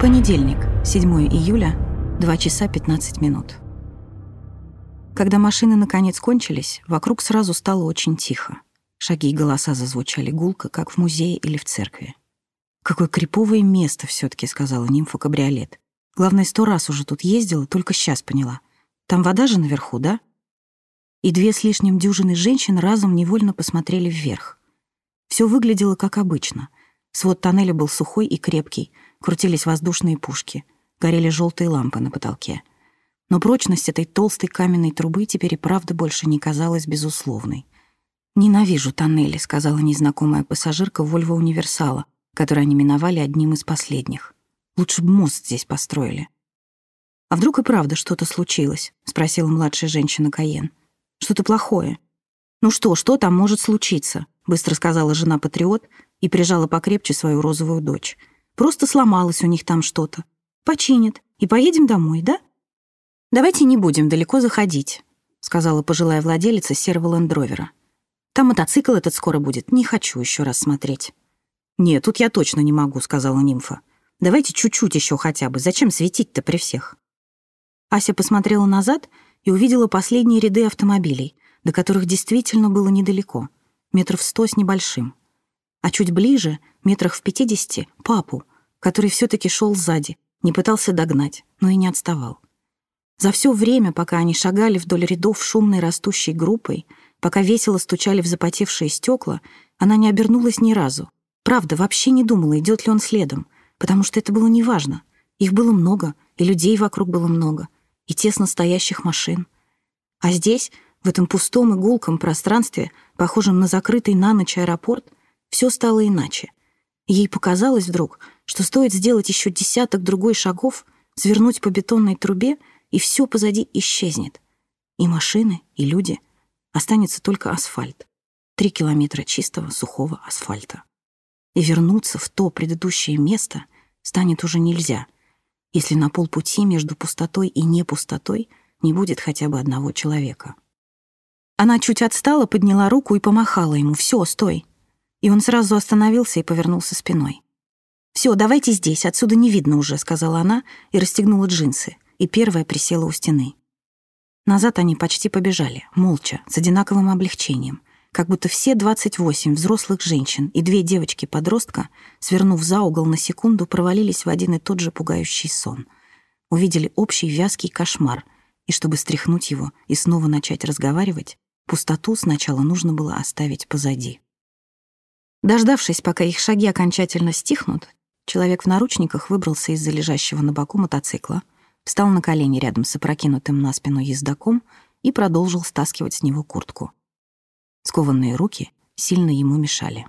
Понедельник, 7 июля, 2 часа 15 минут. Когда машины наконец кончились, вокруг сразу стало очень тихо. Шаги и голоса зазвучали гулко, как в музее или в церкви. «Какое криповое место все таки сказала нимфа кабриолет. «Главное, сто раз уже тут ездила, только сейчас поняла. Там вода же наверху, да?» И две с лишним дюжины женщин разом невольно посмотрели вверх. Все выглядело как обычно. Свод тоннеля был сухой и крепкий, крутились воздушные пушки, горели желтые лампы на потолке. Но прочность этой толстой каменной трубы теперь и правда больше не казалась безусловной. «Ненавижу тоннели», — сказала незнакомая пассажирка Вольво Универсала, который они миновали одним из последних. «Лучше бы мост здесь построили». «А вдруг и правда что-то случилось?» — спросила младшая женщина Каен. «Что-то плохое». «Ну что, что там может случиться?» — быстро сказала жена-патриот и прижала покрепче свою розовую дочь — Просто сломалось у них там что-то. Починят. И поедем домой, да? Давайте не будем далеко заходить, сказала пожилая владелица серого лендровера. Там мотоцикл этот скоро будет. Не хочу еще раз смотреть. Нет, тут я точно не могу, сказала нимфа. Давайте чуть-чуть еще хотя бы. Зачем светить-то при всех? Ася посмотрела назад и увидела последние ряды автомобилей, до которых действительно было недалеко, метров сто с небольшим. А чуть ближе, метрах в пятидесяти, папу, который все-таки шел сзади, не пытался догнать, но и не отставал. За все время, пока они шагали вдоль рядов шумной растущей группой, пока весело стучали в запотевшие стекла, она не обернулась ни разу. Правда, вообще не думала, идет ли он следом, потому что это было неважно. Их было много, и людей вокруг было много, и тесно стоящих машин. А здесь, в этом пустом и гулком пространстве, похожем на закрытый на ночь аэропорт, все стало иначе. Ей показалось вдруг, что стоит сделать еще десяток другой шагов, свернуть по бетонной трубе, и все позади исчезнет. И машины, и люди. Останется только асфальт. Три километра чистого сухого асфальта. И вернуться в то предыдущее место станет уже нельзя, если на полпути между пустотой и непустотой не будет хотя бы одного человека. Она чуть отстала, подняла руку и помахала ему. «Все, стой!» И он сразу остановился и повернулся спиной. «Все, давайте здесь, отсюда не видно уже», — сказала она и расстегнула джинсы, и первая присела у стены. Назад они почти побежали, молча, с одинаковым облегчением, как будто все 28 взрослых женщин и две девочки-подростка, свернув за угол на секунду, провалились в один и тот же пугающий сон. Увидели общий вязкий кошмар, и чтобы стряхнуть его и снова начать разговаривать, пустоту сначала нужно было оставить позади. Дождавшись, пока их шаги окончательно стихнут, человек в наручниках выбрался из-за лежащего на боку мотоцикла, встал на колени рядом с опрокинутым на спину ездаком и продолжил стаскивать с него куртку. Скованные руки сильно ему мешали.